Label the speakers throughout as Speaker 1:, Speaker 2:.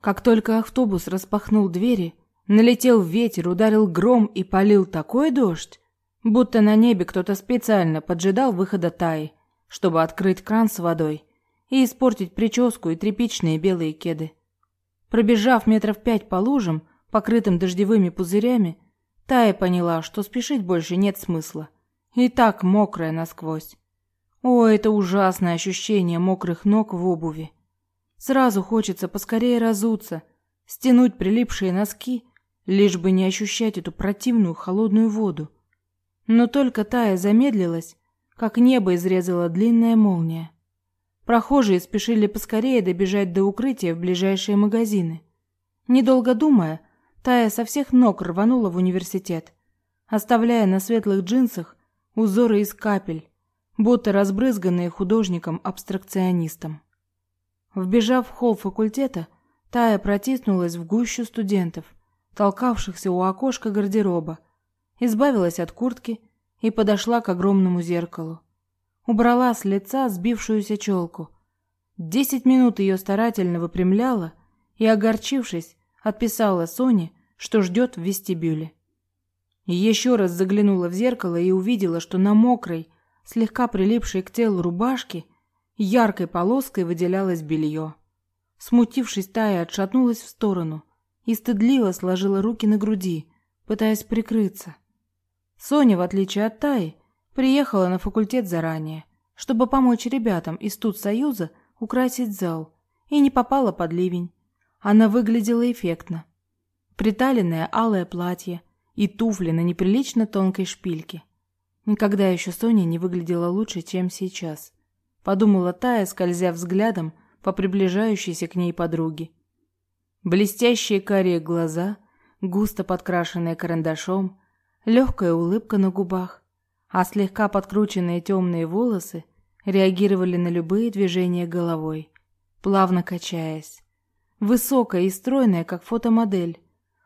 Speaker 1: Как только автобус распахнул двери, налетел ветер, ударил гром и полил такой дождь, будто на небе кто-то специально поджидал выхода Таи, чтобы открыть кран с водой и испортить прическу и тряпичные белые кеды. Пробежав метров пять по лужам, покрытым дождевыми пузырями, Тая поняла, что спешить больше нет смысла. И так мокрая насквозь. О, это ужасное ощущение мокрых ног в обуви. Сразу хочется поскорее разуться, стянуть прилипшие носки, лишь бы не ощущать эту противную холодную воду. Но только Тая замедлилась, как небо изрезала длинная молния. Прохожие спешили поскорее добежать до укрытия в ближайшие магазины. Недолго думая, Тая со всех ног рванула в университет, оставляя на светлых джинсах узоры из капель, будто разбрызганные художником-абстракционистом. Вбежав в холл факультета, Тая протиснулась в гущу студентов, толкавшихся у окошка гардероба, избавилась от куртки и подошла к огромному зеркалу. Убрала с лица сбившуюся челку. Десять минут ее старательно выпрямляла и, огорчившись, отписала Соне, что ждет в вестибюле. Еще раз заглянула в зеркало и увидела, что на мокрой, слегка прилипшей к телу рубашке яркой полоской выделялось белье. Смутившись, Тая отшатнулась в сторону и стыдливо сложила руки на груди, пытаясь прикрыться. Соня, в отличие от Таи, приехала на факультет заранее, чтобы помочь ребятам из Союза украсить зал, и не попала под ливень. Она выглядела эффектно. Приталенное алое платье и туфли на неприлично тонкой шпильке. Никогда еще Соня не выглядела лучше, чем сейчас. Подумала Тая, скользя взглядом по приближающейся к ней подруге. Блестящие карие глаза, густо подкрашенные карандашом, легкая улыбка на губах, а слегка подкрученные темные волосы реагировали на любые движения головой, плавно качаясь. Высокая и стройная, как фотомодель.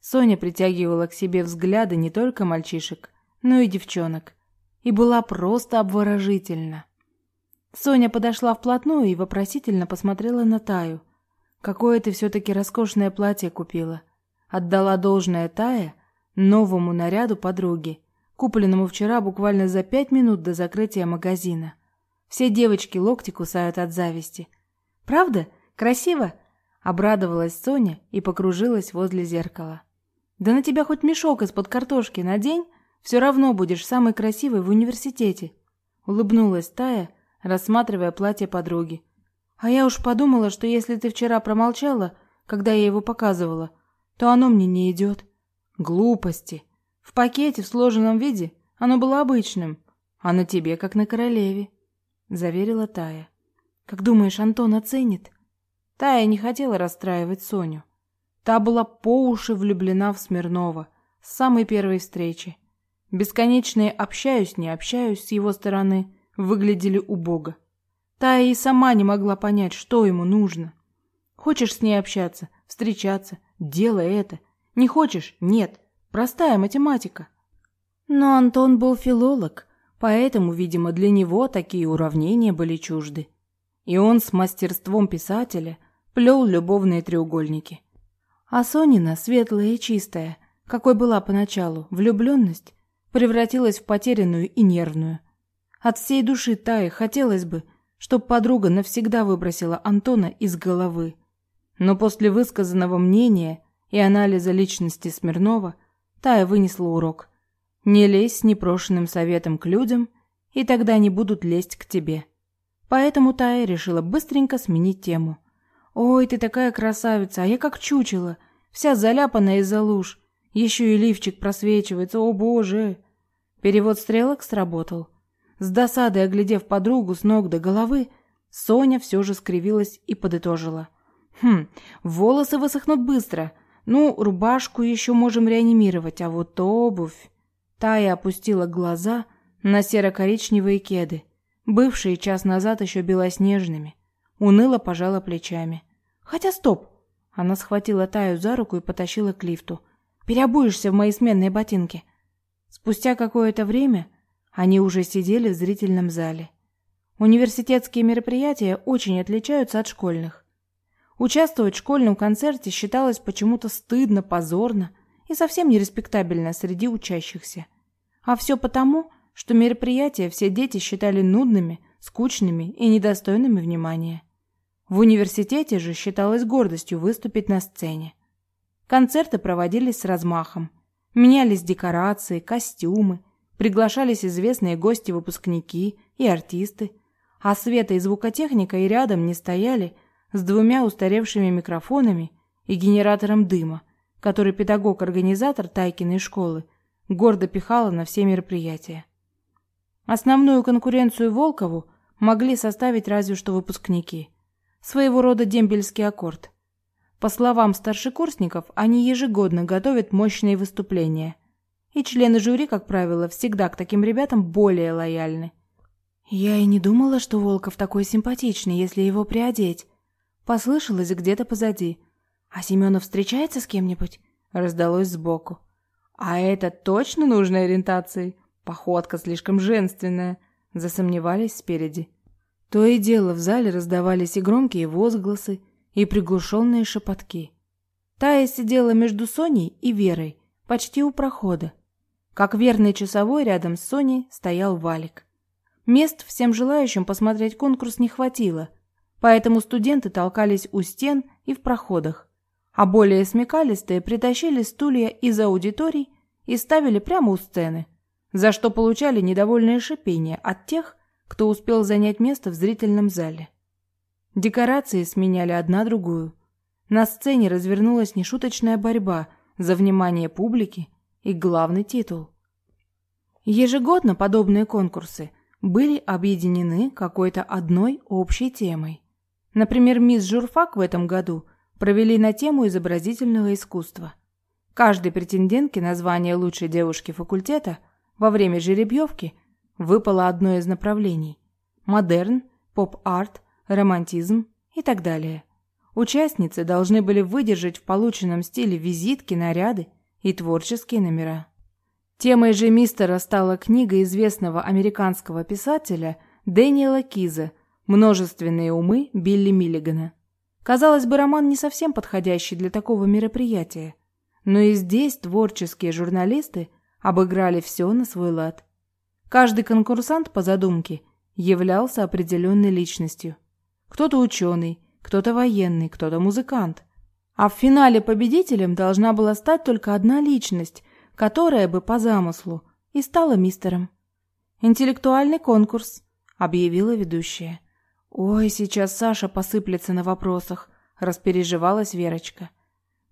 Speaker 1: Соня притягивала к себе взгляды не только мальчишек, но и девчонок. И была просто обворожительна. Соня подошла вплотную и вопросительно посмотрела на Таю. «Какое ты все-таки роскошное платье купила?» Отдала должное Тая новому наряду подруги, купленному вчера буквально за пять минут до закрытия магазина. Все девочки локти кусают от зависти. «Правда? Красиво?» Обрадовалась Соня и покружилась возле зеркала. Да на тебя хоть мешок из-под картошки надень, все равно будешь самой красивой в университете. Улыбнулась Тая, рассматривая платье подруги. А я уж подумала, что если ты вчера промолчала, когда я его показывала, то оно мне не идет. Глупости. В пакете в сложенном виде оно было обычным, а на тебе как на королеве, заверила Тая. Как думаешь, Антон оценит? Тая не хотела расстраивать Соню. Та была по уши влюблена в Смирнова с самой первой встречи. Бесконечные «общаюсь, не общаюсь» с его стороны выглядели убого. Тая и сама не могла понять, что ему нужно. Хочешь с ней общаться, встречаться, делай это. Не хочешь? Нет. Простая математика. Но Антон был филолог, поэтому, видимо, для него такие уравнения были чужды. И он с мастерством писателя плел любовные треугольники. А Сонина, светлая и чистая, какой была поначалу, влюбленность, превратилась в потерянную и нервную. От всей души Таи хотелось бы, чтобы подруга навсегда выбросила Антона из головы. Но после высказанного мнения и анализа личности Смирнова Тая вынесла урок. Не лезь с непрошенным советом к людям, и тогда они будут лезть к тебе. Поэтому Тая решила быстренько сменить тему. «Ой, ты такая красавица, а я как чучело, вся заляпанная из-за луж. Еще и лифчик просвечивается, о боже!» Перевод стрелок сработал. С досадой оглядев подругу с ног до головы, Соня все же скривилась и подытожила. «Хм, волосы высохнут быстро. Ну, рубашку еще можем реанимировать, а вот обувь...» Тая опустила глаза на серо-коричневые кеды бывшие час назад еще белоснежными. Уныло пожала плечами. Хотя стоп. Она схватила Таю за руку и потащила к лифту. Переобуешься в мои сменные ботинки. Спустя какое-то время они уже сидели в зрительном зале. Университетские мероприятия очень отличаются от школьных. Участвовать в школьном концерте считалось почему-то стыдно, позорно и совсем нереспектабельно среди учащихся. А все потому, что мероприятия все дети считали нудными, скучными и недостойными внимания. В университете же считалось гордостью выступить на сцене. Концерты проводились с размахом. Менялись декорации, костюмы, приглашались известные гости-выпускники и артисты, а света и звукотехника и рядом не стояли с двумя устаревшими микрофонами и генератором дыма, который педагог-организатор Тайкиной школы гордо пихала на все мероприятия. Основную конкуренцию Волкову могли составить разве что выпускники. Своего рода дембельский аккорд. По словам старшекурсников, они ежегодно готовят мощные выступления. И члены жюри, как правило, всегда к таким ребятам более лояльны. «Я и не думала, что Волков такой симпатичный, если его приодеть», Послышалось где-то позади. «А Семенов встречается с кем-нибудь?» Раздалось сбоку. «А это точно нужной ориентации? Походка слишком женственная», засомневались спереди. То и дело в зале раздавались и громкие возгласы, и приглушенные шепотки. Тая сидела между Соней и Верой, почти у прохода. Как верный часовой рядом с Соней стоял Валик. Мест всем желающим посмотреть конкурс не хватило, поэтому студенты толкались у стен и в проходах, а более смекалистые притащили стулья из аудиторий и ставили прямо у сцены, за что получали недовольное шипение от тех, кто успел занять место в зрительном зале. Декорации сменяли одна другую. На сцене развернулась нешуточная борьба за внимание публики и главный титул. Ежегодно подобные конкурсы были объединены какой-то одной общей темой. Например, мисс Журфак в этом году провели на тему изобразительного искусства. Каждой претендентке на звание лучшей девушки факультета во время жеребьевки выпало одно из направлений – модерн, поп-арт, романтизм и так далее. Участницы должны были выдержать в полученном стиле визитки, наряды и творческие номера. Темой же мистера стала книга известного американского писателя Дэниела Киза «Множественные умы Билли Миллигана». Казалось бы, роман не совсем подходящий для такого мероприятия, но и здесь творческие журналисты обыграли все на свой лад. Каждый конкурсант по задумке являлся определенной личностью. Кто-то ученый, кто-то военный, кто-то музыкант. А в финале победителем должна была стать только одна личность, которая бы по замыслу и стала мистером. «Интеллектуальный конкурс», — объявила ведущая. «Ой, сейчас Саша посыплется на вопросах», — распереживалась Верочка.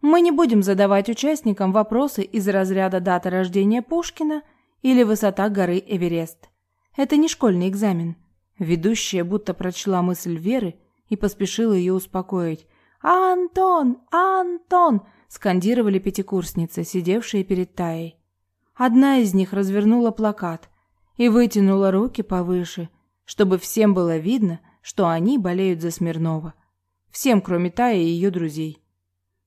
Speaker 1: «Мы не будем задавать участникам вопросы из разряда дата рождения Пушкина или высота горы Эверест. Это не школьный экзамен. Ведущая будто прочла мысль Веры и поспешила ее успокоить. «Антон! Антон!» – скандировали пятикурсницы, сидевшие перед Таей. Одна из них развернула плакат и вытянула руки повыше, чтобы всем было видно, что они болеют за Смирнова. Всем, кроме Таи и ее друзей.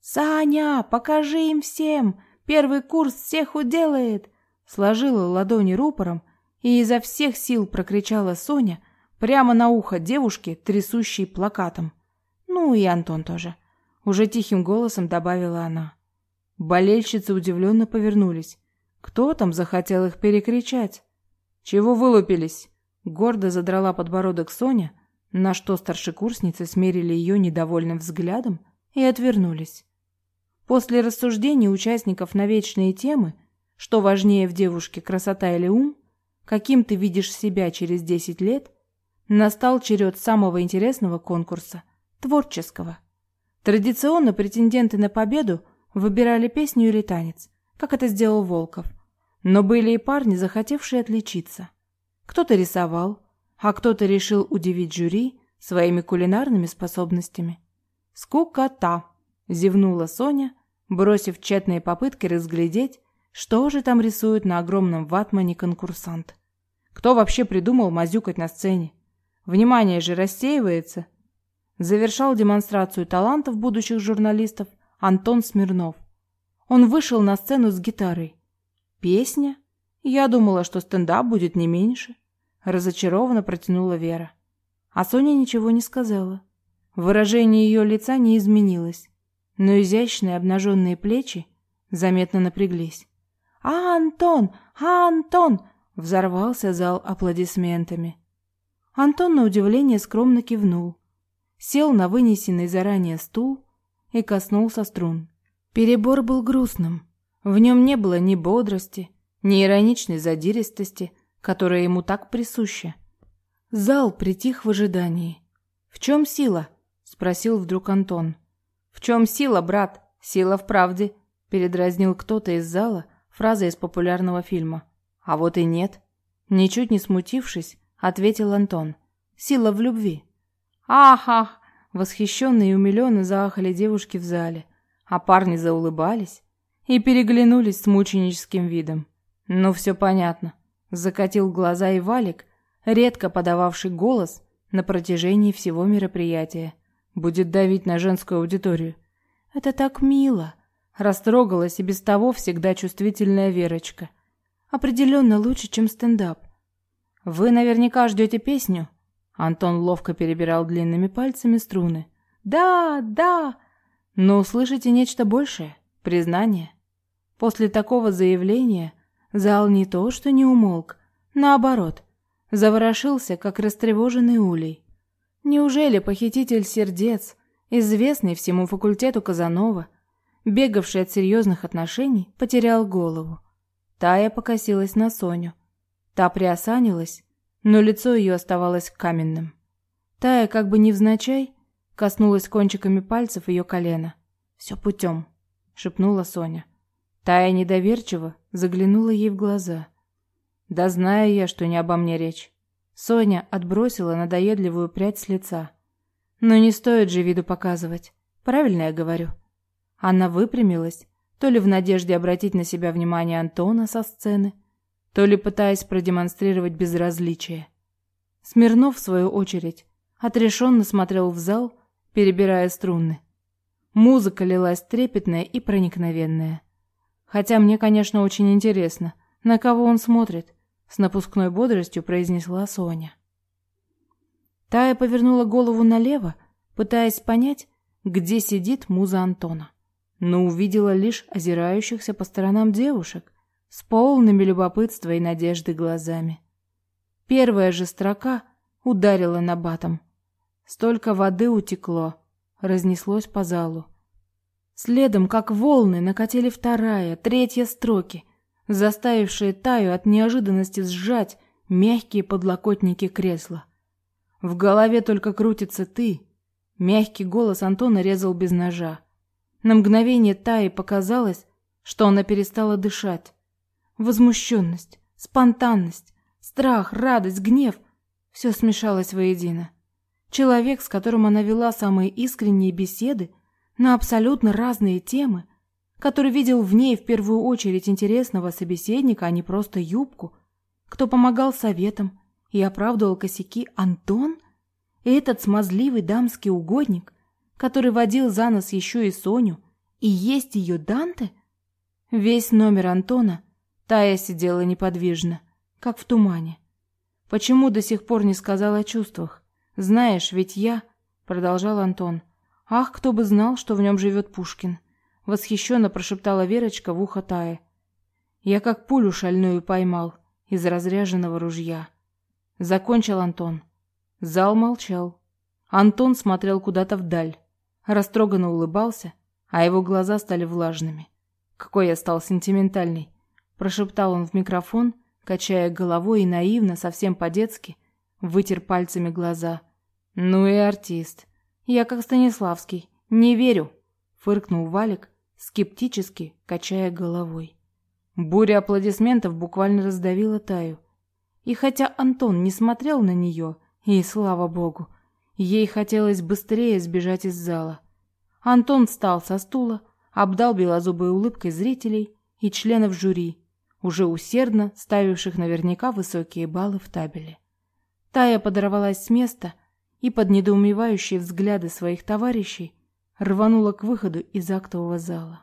Speaker 1: «Саня, покажи им всем! Первый курс всех уделает!» Сложила ладони рупором и изо всех сил прокричала Соня, Прямо на ухо девушки, трясущей плакатом. Ну и Антон тоже. Уже тихим голосом добавила она. Болельщицы удивленно повернулись. Кто там захотел их перекричать? Чего вылупились? Гордо задрала подбородок Соня, на что старшекурсницы смерили ее недовольным взглядом и отвернулись. После рассуждений участников на вечные темы, что важнее в девушке, красота или ум, каким ты видишь себя через десять лет, Настал черед самого интересного конкурса – творческого. Традиционно претенденты на победу выбирали песню или танец, как это сделал Волков. Но были и парни, захотевшие отличиться. Кто-то рисовал, а кто-то решил удивить жюри своими кулинарными способностями. «Скукота!» – зевнула Соня, бросив тщетные попытки разглядеть, что же там рисует на огромном ватмане конкурсант. Кто вообще придумал мазюкать на сцене? Внимание же рассеивается. Завершал демонстрацию талантов будущих журналистов Антон Смирнов. Он вышел на сцену с гитарой. Песня? Я думала, что стендап будет не меньше. Разочарованно протянула Вера. А Соня ничего не сказала. Выражение ее лица не изменилось, но изящные обнаженные плечи заметно напряглись. «А, Антон! А, Антон!» — взорвался зал аплодисментами. Антон на удивление скромно кивнул, сел на вынесенный заранее стул и коснулся струн. Перебор был грустным. В нем не было ни бодрости, ни ироничной задиристости, которая ему так присуща. Зал притих в ожидании. «В чем сила?» — спросил вдруг Антон. «В чем сила, брат? Сила в правде», — передразнил кто-то из зала фраза из популярного фильма. «А вот и нет». Ничуть не смутившись, ответил Антон. «Сила в любви». «Ах, ах!» — восхищенно и умиленно заахали девушки в зале, а парни заулыбались и переглянулись с мученическим видом. Ну, все понятно. Закатил глаза и Валик, редко подававший голос на протяжении всего мероприятия. Будет давить на женскую аудиторию. Это так мило. Растрогалась и без того всегда чувствительная Верочка. Определенно лучше, чем стендап. Вы наверняка ждете песню. Антон ловко перебирал длинными пальцами струны. Да, да. Но услышите нечто большее, признание. После такого заявления Зал не то, что не умолк, наоборот, заворошился, как растревоженный улей. Неужели похититель сердец, известный всему факультету Казанова, бегавший от серьезных отношений, потерял голову? Тая покосилась на Соню. Та приосанилась, но лицо ее оставалось каменным. Тая, как бы невзначай, коснулась кончиками пальцев ее колена. «Все путем», — шепнула Соня. Тая недоверчиво заглянула ей в глаза. Да знаю я, что не обо мне речь. Соня отбросила надоедливую прядь с лица. Но не стоит же виду показывать. Правильно я говорю. Она выпрямилась, то ли в надежде обратить на себя внимание Антона со сцены, то ли пытаясь продемонстрировать безразличие. Смирнов, в свою очередь, отрешенно смотрел в зал, перебирая струны. Музыка лилась трепетная и проникновенная. Хотя мне, конечно, очень интересно, на кого он смотрит, с напускной бодростью произнесла Соня. Тая повернула голову налево, пытаясь понять, где сидит муза Антона, но увидела лишь озирающихся по сторонам девушек с полными любопытства и надежды глазами. Первая же строка ударила на батом. Столько воды утекло, разнеслось по залу. Следом, как волны, накатили вторая, третья строки, заставившие Таю от неожиданности сжать мягкие подлокотники кресла. В голове только крутится ты. Мягкий голос Антона резал без ножа. На мгновение Тае показалось, что она перестала дышать. Возмущенность, спонтанность, страх, радость, гнев — все смешалось воедино. Человек, с которым она вела самые искренние беседы — на абсолютно разные темы, который видел в ней в первую очередь интересного собеседника, а не просто юбку, кто помогал советам и оправдывал косяки Антон, и этот смазливый дамский угодник, который водил за нос еще и Соню, и есть ее Данте? Весь номер Антона Тая сидела неподвижно, как в тумане. Почему до сих пор не сказала о чувствах? Знаешь, ведь я, продолжал Антон, — Ах, кто бы знал, что в нем живет Пушкин, восхищенно прошептала Верочка в ухо Тае. Я как пулю шальную поймал из разряженного ружья. Закончил Антон. Зал молчал. Антон смотрел куда-то вдаль, растроганно улыбался, а его глаза стали влажными. Какой я стал сентиментальный, прошептал он в микрофон, качая головой и наивно, совсем по-детски, вытер пальцами глаза. Ну и артист. Я как Станиславский. Не верю, фыркнул Валик, скептически качая головой. Буря аплодисментов буквально раздавила Таю. И хотя Антон не смотрел на нее, и слава богу, ей хотелось быстрее сбежать из зала. Антон встал со стула, обдал белозубой улыбкой зрителей и членов жюри, уже усердно ставивших наверняка высокие баллы в табеле. Тая подорвалась с места и под недоумевающие взгляды своих товарищей рванула к выходу из актового зала.